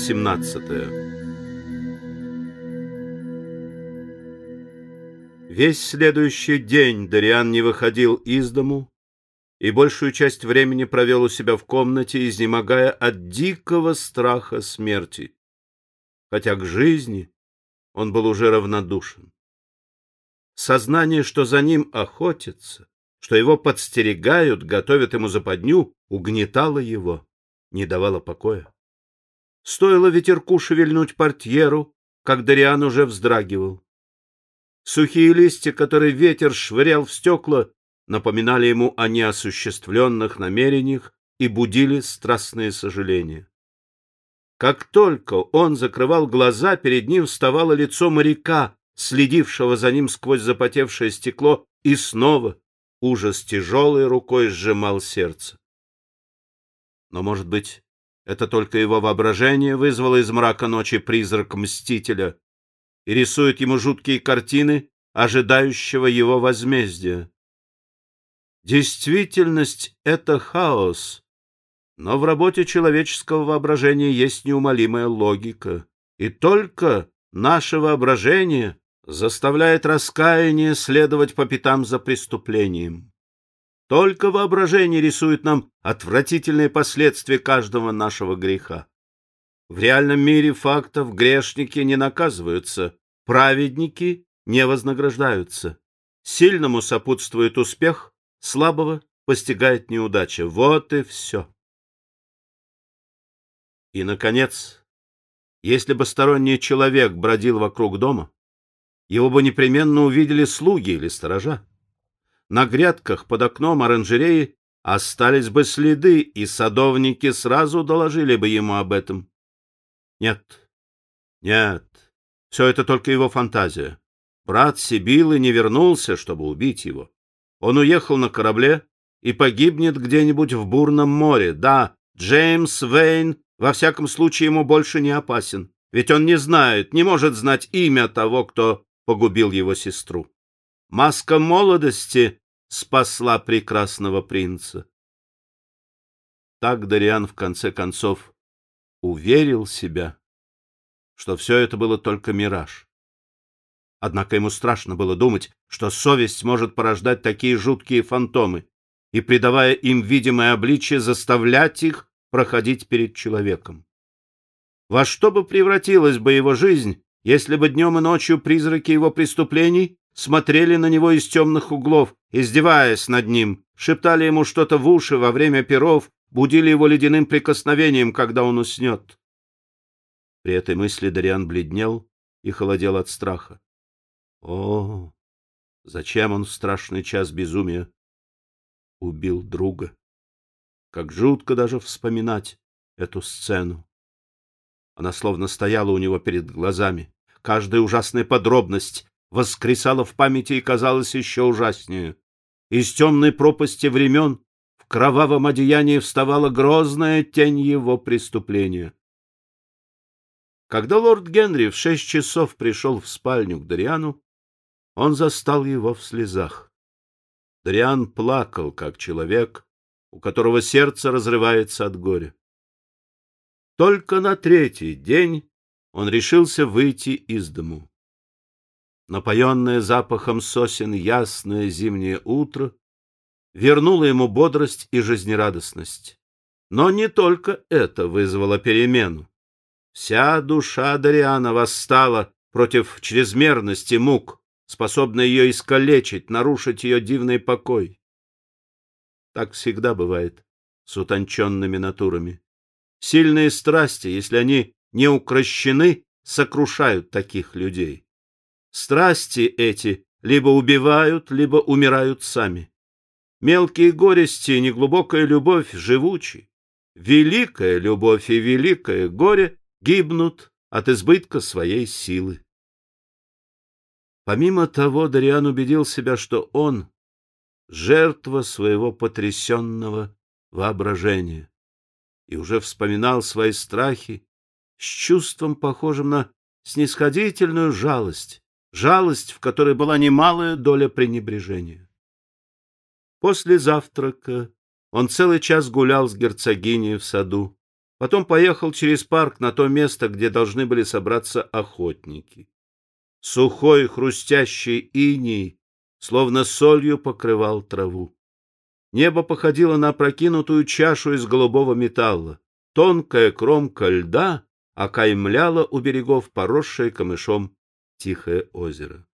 18 Весь следующий день Дариан не выходил из дому и большую часть времени провел у себя в комнате, изнемогая от дикого страха смерти, хотя к жизни он был уже равнодушен. Сознание, что за ним охотятся, что его подстерегают, готовят ему западню, угнетало его, не давало покоя. Стоило ветерку шевельнуть портьеру, как Дариан уже вздрагивал. Сухие листья, которые ветер швырял в стекла, напоминали ему о неосуществленных намерениях и будили страстные сожаления. Как только он закрывал глаза, перед ним вставало лицо моряка, следившего за ним сквозь запотевшее стекло, и снова ужас тяжелой рукой сжимал сердце. Но, может быть, это только его воображение вызвало из мрака ночи призрак Мстителя и рисует ему жуткие картины, ожидающего его возмездия. Действительность — это хаос, но в работе человеческого воображения есть неумолимая логика, и только наше воображение заставляет раскаяние следовать по пятам за преступлением. Только воображение рисует нам отвратительные последствия каждого нашего греха. В реальном мире фактов грешники не наказываются, праведники не вознаграждаются. Сильному сопутствует успех, слабого постигает неудача. Вот и все. И, наконец, если бы сторонний человек бродил вокруг дома, его бы непременно увидели слуги или сторожа. На грядках под окном оранжереи остались бы следы, и садовники сразу доложили бы ему об этом. Нет, нет, все это только его фантазия. Брат Сибилы не вернулся, чтобы убить его. Он уехал на корабле и погибнет где-нибудь в бурном море. Да, Джеймс Вейн во всяком случае ему больше не опасен, ведь он не знает, не может знать имя того, кто погубил его сестру. Маска молодости спасла прекрасного принца. Так Дариан в конце концов уверил себя, что все это было только мираж. Однако ему страшно было думать, что совесть может порождать такие жуткие фантомы и, придавая им видимое обличие, заставлять их проходить перед человеком. Во что бы превратилась бы его жизнь, если бы днем и ночью призраки его преступлений смотрели на него из темных углов, издеваясь над ним, шептали ему что-то в уши во время перов, будили его ледяным прикосновением, когда он уснет. При этой мысли Дариан бледнел и холодел от страха. О, зачем он в страшный час безумия убил друга? Как жутко даже вспоминать эту сцену. Она словно стояла у него перед глазами. Каждая ужасная подробность воскресала в памяти и казалась еще ужаснее. Из темной пропасти времен в кровавом одеянии вставала грозная тень его преступления. Когда лорд Генри в шесть часов пришел в спальню к Дариану, он застал его в слезах. Дариан плакал, как человек, у которого сердце разрывается от горя. Только на третий день он решился выйти из дому. Напоенное запахом сосен ясное зимнее утро вернуло ему бодрость и жизнерадостность. Но не только это вызвало перемену. Вся душа Дариана восстала против чрезмерности мук, способна ее искалечить, нарушить ее дивный покой. Так всегда бывает с утонченными натурами. Сильные страсти, если они не укращены, сокрушают таких людей. Страсти эти либо убивают, либо умирают сами. Мелкие горести и неглубокая любовь живучи. Великая любовь и великое горе гибнут от избытка своей силы. Помимо того, Дариан убедил себя, что он — жертва своего потрясенного воображения, и уже вспоминал свои страхи с чувством, похожим на снисходительную жалость, жалость, в которой была немалая доля пренебрежения. После завтрака он целый час гулял с герцогиней в саду, Потом поехал через парк на то место, где должны были собраться охотники. Сухой хрустящий иней, словно солью покрывал траву. Небо походило на опрокинутую чашу из голубого металла. Тонкая кромка льда окаймляла у берегов поросшее камышом тихое озеро.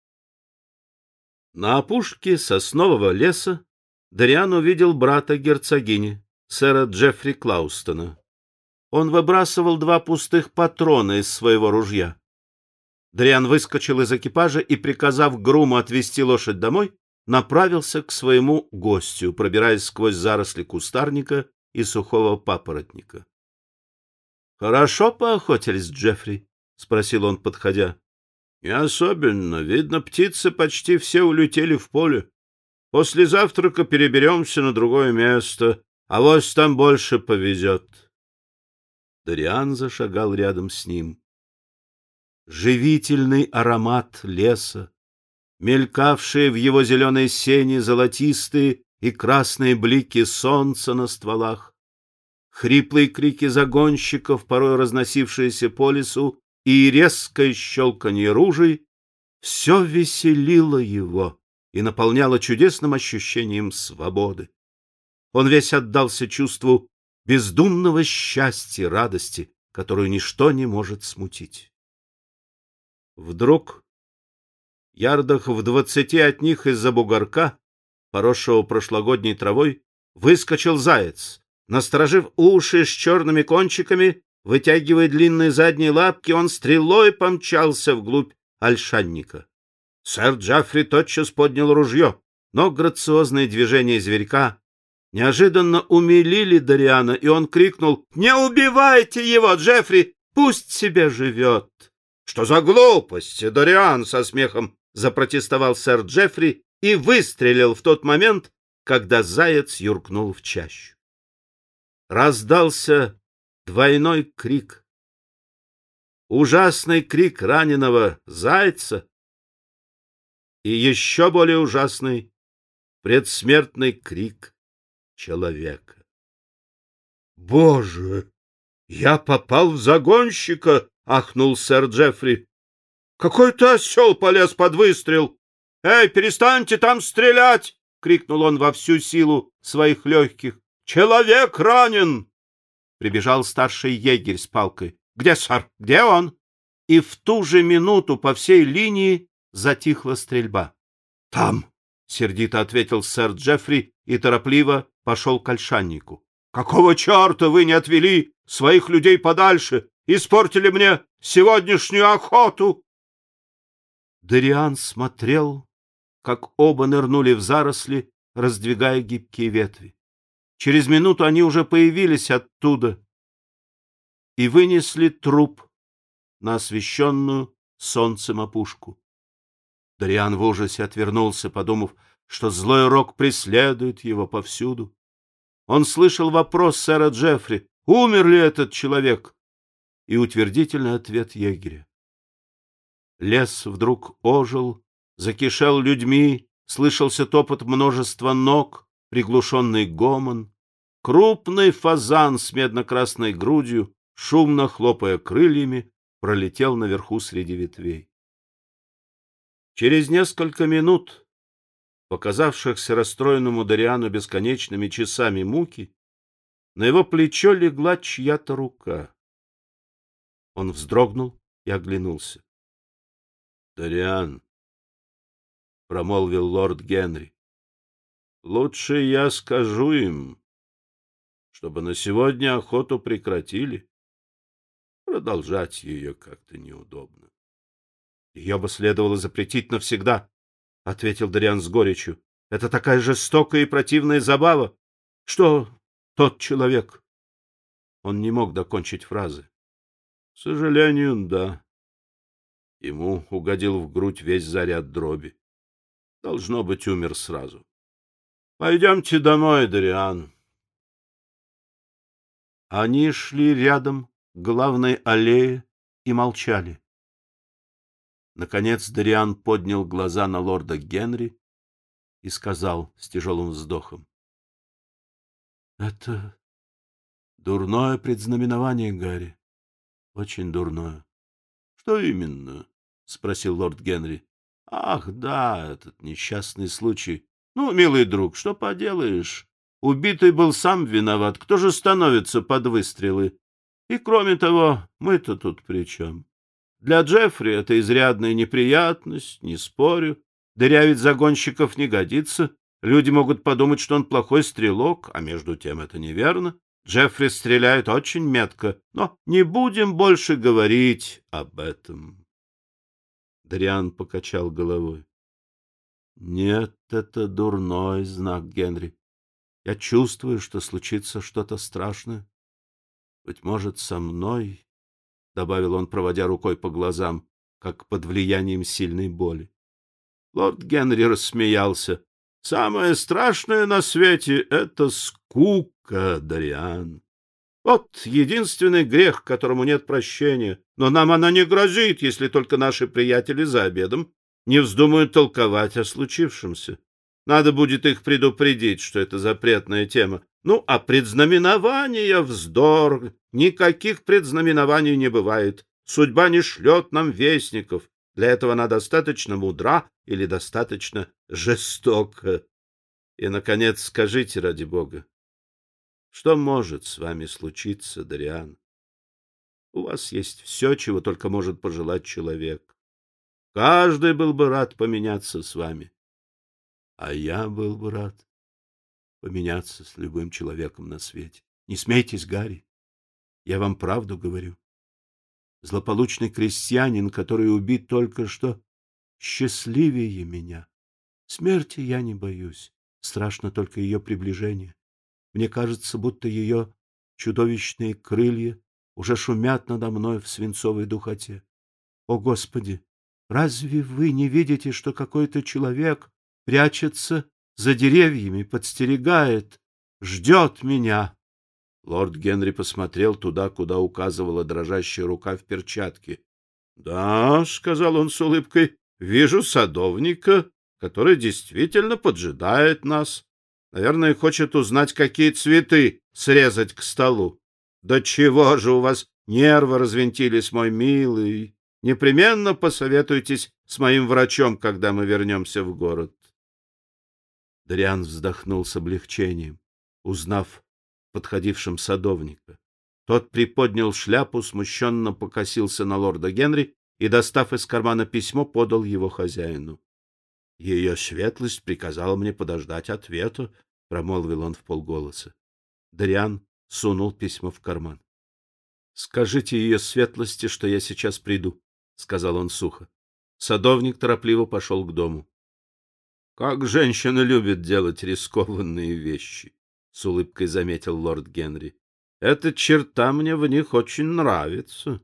На опушке соснового леса Дариан увидел брата герцогини, сэра Джеффри Клаустона. Он выбрасывал два пустых патрона из своего ружья. Дариан выскочил из экипажа и, приказав груму отвезти лошадь домой, направился к своему гостю, пробираясь сквозь заросли кустарника и сухого папоротника. — Хорошо поохотились, Джеффри? — спросил он, подходя. — Не особенно. Видно, птицы почти все улетели в поле. После завтрака переберемся на другое место, а вот там больше повезет. Дариан зашагал рядом с ним. Живительный аромат леса, мелькавшие в его зеленой сене золотистые и красные блики солнца на стволах, хриплые крики загонщиков, порой разносившиеся по лесу, и резкое щелканье ружей — все веселило его и наполняло чудесным ощущением свободы. Он весь отдался чувству бездумного счастья радости, которую ничто не может смутить. Вдруг, ярдах в двадцати от них из-за бугорка, поросшего прошлогодней травой, выскочил заяц. Насторожив уши с черными кончиками, вытягивая длинные задние лапки, он стрелой помчался вглубь ольшанника. Сэр Джаффри тотчас поднял ружье, но грациозные движения зверька неожиданно умилили Дариана, и он крикнул «Не убивайте его, Джеффри! Пусть себе живет!» «Что за глупости, Дариан?» — со смехом запротестовал сэр Джеффри и выстрелил в тот момент, когда заяц юркнул в чащу. Раздался двойной крик. Ужасный крик раненого зайца и еще более ужасный предсмертный крик человека. «Боже! Я попал в загонщика!» — ахнул сэр Джеффри. «Какой-то осел полез под выстрел! Эй, перестаньте там стрелять!» — крикнул он во всю силу своих легких. «Человек ранен!» Прибежал старший егерь с палкой. «Где, сэр? Где он?» И в ту же минуту по всей линии затихла стрельба. «Там!» — сердито ответил сэр Джеффри и торопливо пошел к ольшаннику. — Какого черта вы не отвели своих людей подальше? Испортили мне сегодняшнюю охоту! Дариан смотрел, как оба нырнули в заросли, раздвигая гибкие ветви. Через минуту они уже появились оттуда и вынесли труп на освещенную солнцем опушку. Дариан в ужасе отвернулся, подумав, что злой рок преследует его повсюду. Он слышал вопрос сэра Джеффри, умер ли этот человек, и утвердительный ответ егеря. Лес вдруг ожил, закишел людьми, слышался топот множества ног, приглушенный гомон. Крупный фазан с медно-красной грудью, шумно хлопая крыльями, пролетел наверху среди ветвей. Через несколько минут, показавшихся расстроенному Дариану бесконечными часами муки, на его плечо легла чья-то рука. Он вздрогнул и оглянулся. — Дариан, — промолвил лорд Генри, — лучше я скажу им, чтобы на сегодня охоту прекратили. Продолжать ее как-то неудобно. Ее бы следовало запретить навсегда, — ответил Дариан с горечью. — Это такая жестокая и противная забава. Что тот человек? Он не мог докончить фразы. — К сожалению, да. Ему угодил в грудь весь заряд дроби. Должно быть, умер сразу. — Пойдемте домой, Дариан. Они шли рядом к главной аллее и молчали. Наконец Дариан поднял глаза на лорда Генри и сказал с тяжелым вздохом. — Это Дурное предзнаменование, Гарри. Очень дурное. Что именно? спросил лорд Генри. Ах, да, этот несчастный случай. Ну, милый друг, что поделаешь? Убитый был сам виноват. Кто же становится под выстрелы? И кроме того, мы-то тут при чем? Для Джеффри это изрядная неприятность, не спорю. Дырявить загонщиков не годится. Люди могут подумать, что он плохой стрелок, а между тем это неверно. Джеффри стреляет очень метко, но не будем больше говорить об этом. Дриан покачал головой. Нет, это дурной знак, Генри. Я чувствую, что случится что-то страшное. Быть может, со мной, — добавил он, проводя рукой по глазам, как под влиянием сильной боли. Лорд Генри рассмеялся. — Самое страшное на свете — это скука, Дариан. Вот единственный грех, которому нет прощения. Но нам она не грозит, если только наши приятели за обедом не вздумают толковать о случившемся. Надо будет их предупредить, что это запретная тема. Ну, а предзнаменование — вздор. Никаких предзнаменований не бывает. Судьба не шлет нам вестников. Для этого она достаточно мудра или достаточно жестока. И, наконец, скажите, ради бога, что может с вами случиться, Дариан? У вас есть все, чего только может пожелать человек. Каждый был бы рад поменяться с вами. А я был бы рад поменяться с любым человеком на свете. Не смейтесь, Гарри. Я вам правду говорю. Злополучный крестьянин, который убит только что, счастливее меня. Смерти я не боюсь. Страшно только ее приближение. Мне кажется, будто ее чудовищные крылья уже шумят надо мной в свинцовой духоте. О, Господи! Разве вы не видите, что какой-то человек прячется за деревьями, подстерегает, ждет меня. Лорд Генри посмотрел туда, куда указывала дрожащая рука в перчатке. — Да, — сказал он с улыбкой, — вижу садовника, который действительно поджидает нас. Наверное, хочет узнать, какие цветы срезать к столу. Да чего же у вас нервы развинтились, мой милый? Непременно посоветуйтесь с моим врачом, когда мы вернемся в город. Дриан вздохнул с облегчением, узнав подходившем садовника. Тот приподнял шляпу, смущенно покосился на лорда Генри и, достав из кармана письмо, подал его хозяину. — Ее светлость приказала мне подождать ответа, — промолвил он в полголоса. Дриан сунул письмо в карман. — Скажите ее светлости, что я сейчас приду, — сказал он сухо. Садовник торопливо пошел к дому. Как женщина любит делать рискованные вещи, с улыбкой заметил лорд Генри. Эта черта мне в них очень нравится.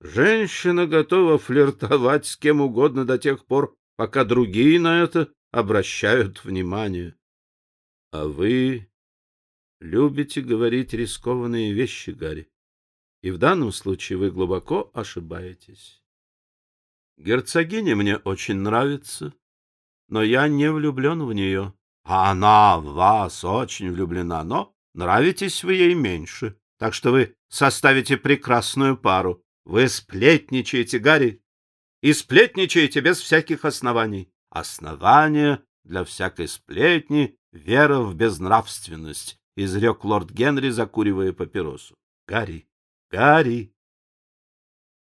Женщина готова флиртовать с кем угодно до тех пор, пока другие на это обращают внимание. А вы любите говорить рискованные вещи, Гарри. И в данном случае вы глубоко ошибаетесь. Герцогиня мне очень нравится, но я не влюблен в нее. А она в вас очень влюблена, но нравитесь вы ей меньше. Так что вы составите прекрасную пару. Вы сплетничаете, Гарри, и сплетничаете без всяких оснований. Основание для всякой сплетни — вера в безнравственность, — изрек лорд Генри, закуривая папиросу. Гарри, Гарри,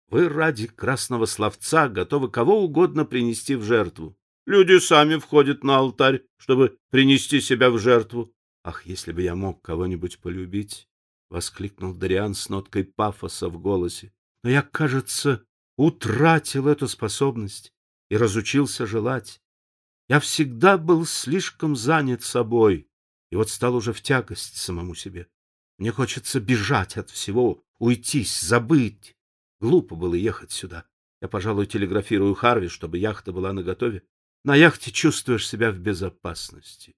вы ради красного словца готовы кого угодно принести в жертву. Люди сами входят на алтарь, чтобы принести себя в жертву. Ах, если бы я мог кого-нибудь полюбить, воскликнул Дариан с ноткой пафоса в голосе. Но я, кажется, утратил эту способность и разучился желать. Я всегда был слишком занят собой, и вот стал уже в тягость самому себе. Мне хочется бежать от всего, уйтись, забыть. Глупо было ехать сюда. Я, пожалуй, телеграфирую Харви, чтобы яхта была наготове. На яхте чувствуешь себя в безопасности.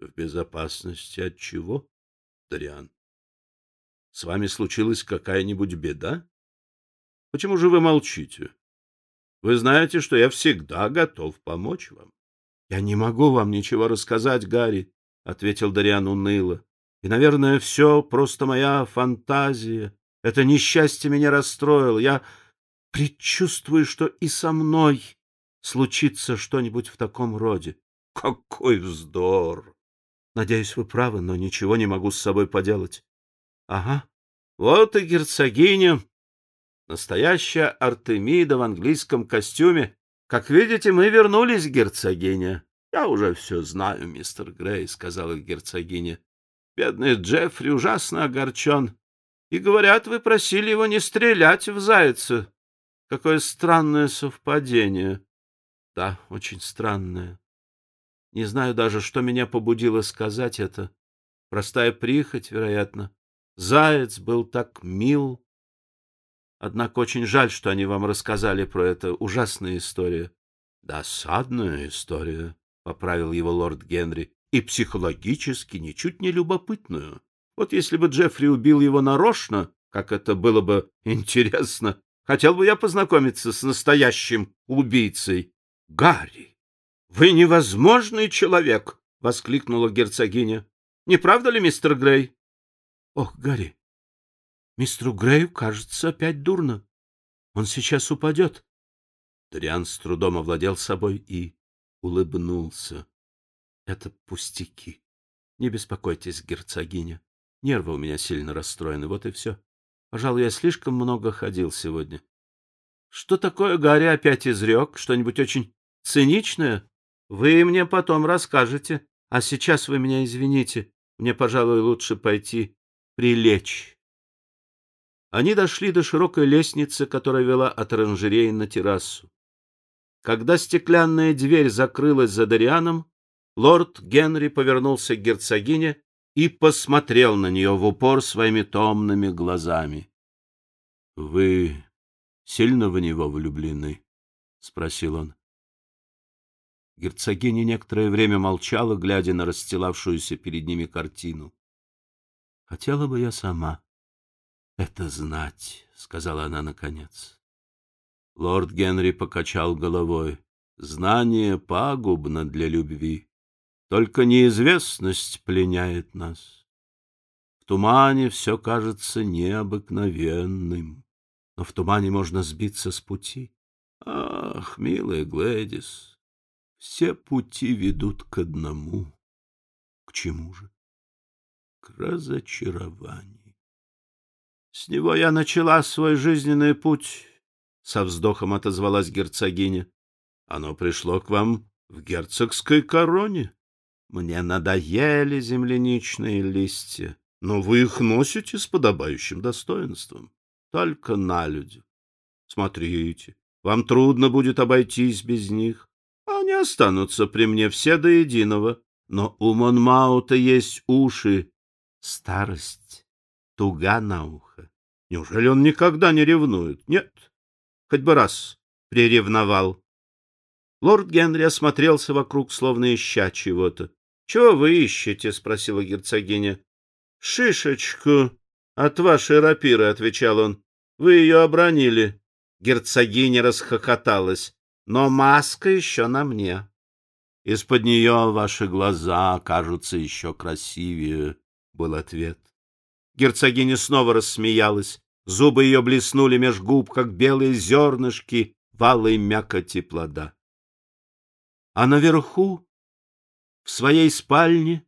В безопасности от чего, Дариан? С вами случилась какая-нибудь беда? Почему же вы молчите? Вы знаете, что я всегда готов помочь вам. Я не могу вам ничего рассказать, Гарри, ответил Дариан уныло. И, наверное, все просто моя фантазия. Это несчастье меня расстроило. Я предчувствую, что и со мной случится что-нибудь в таком роде. Какой вздор! Надеюсь, вы правы, но ничего не могу с собой поделать. Ага, вот и герцогиня. Настоящая Артемида в английском костюме. Как видите, мы вернулись, герцогиня. Я уже все знаю, мистер Грей, — сказала герцогиня. Бедный Джеффри ужасно огорчен. И, говорят, вы просили его не стрелять в зайца. Какое странное совпадение. Да, очень странное. Не знаю даже, что меня побудило сказать это. Простая прихоть, вероятно. Заяц был так мил. Однако очень жаль, что они вам рассказали про это. Ужасная история. — Досадная история, — поправил его лорд Генри, — и психологически ничуть не любопытную. Вот если бы Джеффри убил его нарочно, как это было бы интересно, хотел бы я познакомиться с настоящим убийцей. — Гарри, вы невозможный человек! — воскликнула герцогиня. — Не правда ли, мистер Грей? — Ох, Гарри, мистеру Грею кажется опять дурно. Он сейчас упадет. Дориан с трудом овладел собой и улыбнулся. — Это пустяки. Не беспокойтесь, герцогиня. Нервы у меня сильно расстроены, вот и все. Пожалуй, я слишком много ходил сегодня. — Что такое Гарри опять изрек? Что-нибудь очень циничное? Вы мне потом расскажете. А сейчас вы меня извините. Мне, пожалуй, лучше пойти прилечь. Они дошли до широкой лестницы, которая вела от оранжереи на террасу. Когда стеклянная дверь закрылась за Дарианом, лорд Генри повернулся к герцогине и посмотрел на нее в упор своими томными глазами. — Вы сильно в него влюблены? — спросил он. Герцогиня некоторое время молчала, глядя на расстилавшуюся перед ними картину. Хотела бы я сама это знать, — сказала она наконец. Лорд Генри покачал головой. Знание пагубно для любви. Только неизвестность пленяет нас. В тумане все кажется необыкновенным, но в тумане можно сбиться с пути. Ах, милая Глэдис, все пути ведут к одному. К чему же? к разочарованию. С него я начала свой жизненный путь, — со вздохом отозвалась герцогиня. Оно пришло к вам в герцогской короне. Мне надоели земляничные листья, но вы их носите с подобающим достоинством. Только на людях. Смотрите, вам трудно будет обойтись без них. Они останутся при мне все до единого. Но у Монмаута есть уши, Старость туга на ухо. Неужели он никогда не ревнует? Нет, хоть бы раз приревновал. Лорд Генри осмотрелся вокруг, словно ища чего-то. — Чего вы ищете? — спросила герцогиня. — Шишечку от вашей рапиры, — отвечал он. — Вы ее обронили. Герцогиня расхохоталась. — Но маска еще на мне. Из-под нее ваши глаза кажутся еще красивее, — был ответ. Герцогиня снова рассмеялась. Зубы ее блеснули меж губ, как белые зернышки валой мякоти плода. А наверху, в своей спальне,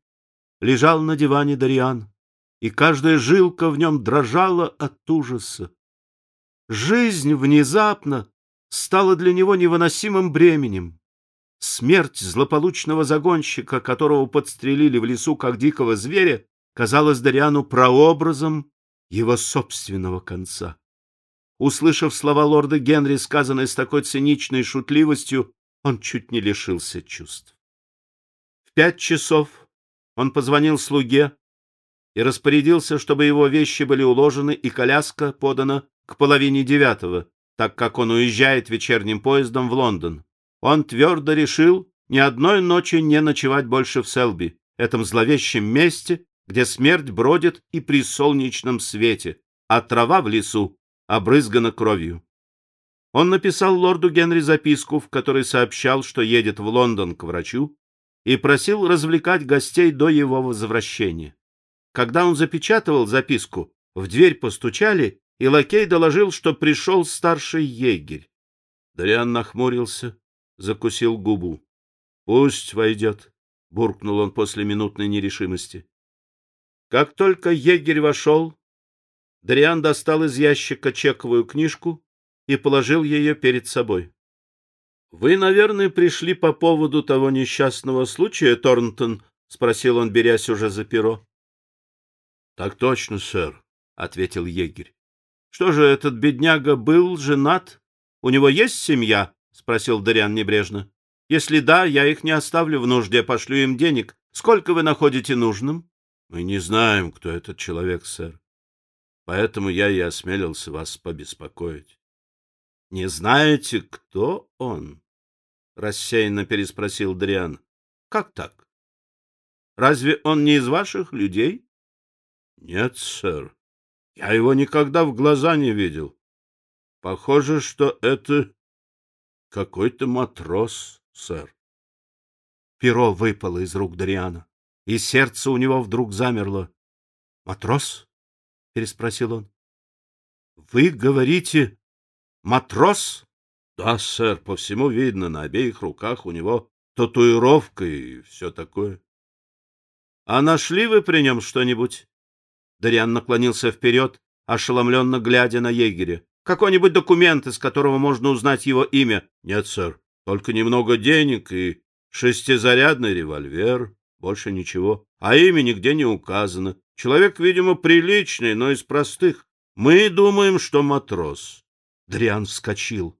лежал на диване Дариан, и каждая жилка в нем дрожала от ужаса. Жизнь внезапно стала для него невыносимым бременем. Смерть злополучного загонщика, которого подстрелили в лесу как дикого зверя, казалось Дариану прообразом его собственного конца. Услышав слова лорда Генри, сказанные с такой циничной шутливостью, он чуть не лишился чувств. В пять часов он позвонил слуге и распорядился, чтобы его вещи были уложены и коляска подана к половине девятого, так как он уезжает вечерним поездом в Лондон. Он твердо решил ни одной ночи не ночевать больше в Селби, этом зловещем месте, где смерть бродит и при солнечном свете, а трава в лесу обрызгана кровью. Он написал лорду Генри записку, в которой сообщал, что едет в Лондон к врачу, и просил развлекать гостей до его возвращения. Когда он запечатывал записку, в дверь постучали, и лакей доложил, что пришел старший егерь. Дариан нахмурился, закусил губу. — Пусть войдет, — буркнул он после минутной нерешимости. Как только егерь вошел, Дариан достал из ящика чековую книжку и положил ее перед собой. — Вы, наверное, пришли по поводу того несчастного случая, Торнтон? — спросил он, берясь уже за перо. — Так точно, сэр, — ответил егерь. — Что же, этот бедняга был женат? У него есть семья? — спросил Дариан небрежно. — Если да, я их не оставлю в нужде, пошлю им денег. Сколько вы находите нужным? — Мы не знаем, кто этот человек, сэр. Поэтому я и осмелился вас побеспокоить. — Не знаете, кто он? — рассеянно переспросил Дриан. — Как так? Разве он не из ваших людей? — Нет, сэр. Я его никогда в глаза не видел. Похоже, что это какой-то матрос, сэр. Перо выпало из рук Дариана, и сердце у него вдруг замерло. — Матрос? — переспросил он. — Вы говорите матрос? — Да, сэр, по всему видно, на обеих руках у него татуировка и все такое. — А нашли вы при нем что-нибудь? Дариан наклонился вперед, ошеломленно глядя на егеря. Какой-нибудь документ, из которого можно узнать его имя? Нет, сэр, только немного денег и шестизарядный револьвер. Больше ничего. А имя нигде не указано. Человек, видимо, приличный, но из простых. Мы думаем, что матрос. Дриан вскочил.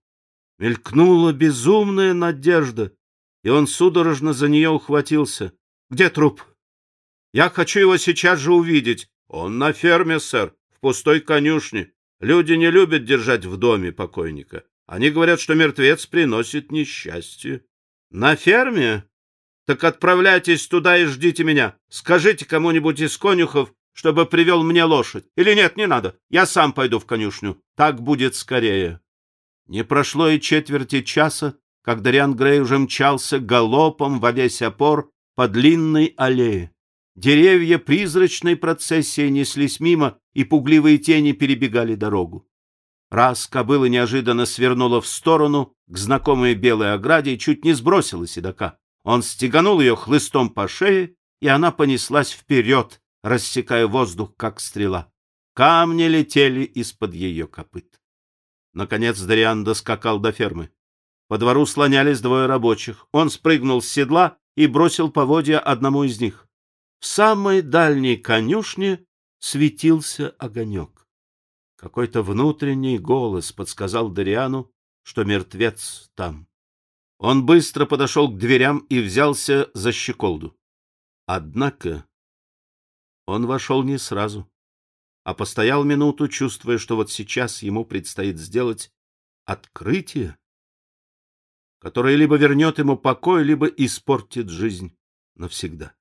Мелькнула безумная надежда, и он судорожно за нее ухватился. — Где труп? — Я хочу его сейчас же увидеть. — Он на ферме, сэр, в пустой конюшне. Люди не любят держать в доме покойника. Они говорят, что мертвец приносит несчастье. На ферме? Так отправляйтесь туда и ждите меня. Скажите кому-нибудь из конюхов, чтобы привел мне лошадь. Или нет, не надо. Я сам пойду в конюшню. Так будет скорее. Не прошло и четверти часа, как Дариан Грей уже мчался галопом во весь опор по длинной аллее. Деревья призрачной процессией неслись мимо, и пугливые тени перебегали дорогу. Раз кобыла неожиданно свернула в сторону к знакомой белой ограде и чуть не сбросила седока. Он стеганул ее хлыстом по шее, и она понеслась вперед, рассекая воздух, как стрела. Камни летели из-под ее копыт. Наконец Дариан доскакал до фермы. По двору слонялись двое рабочих. Он спрыгнул с седла и бросил поводья одному из них. Самой дальней конюшне светился огонек. Какой-то внутренний голос подсказал Дариану, что мертвец там. Он быстро подошел к дверям и взялся за щеколду. Однако он вошел не сразу, а постоял минуту, чувствуя, что вот сейчас ему предстоит сделать открытие, которое либо вернет ему покой, либо испортит жизнь навсегда.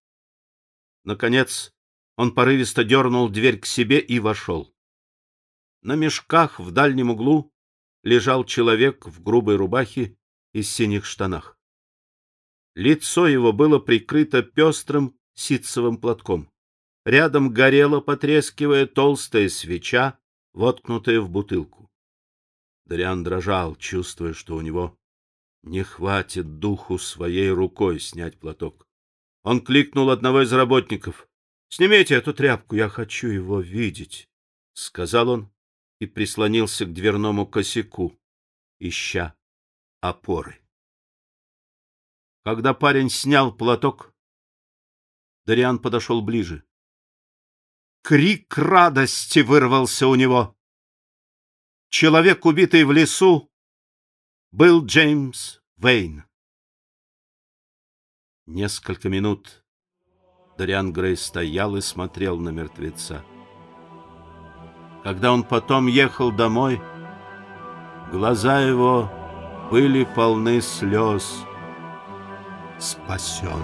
Наконец, он порывисто дернул дверь к себе и вошел. На мешках в дальнем углу лежал человек в грубой рубахе и синих штанах. Лицо его было прикрыто пестрым ситцевым платком. Рядом горела, потрескивая, толстая свеча, воткнутая в бутылку. Дариан дрожал, чувствуя, что у него не хватит духу своей рукой снять платок. Он кликнул одного из работников. — Снимите эту тряпку, я хочу его видеть, — сказал он и прислонился к дверному косяку, ища опоры. Когда парень снял платок, Дариан подошел ближе. Крик радости вырвался у него. Человек, убитый в лесу, был Джеймс Вейн. Несколько минут Дариан Грей стоял и смотрел на мертвеца. Когда он потом ехал домой, глаза его были полны слез. Спасен.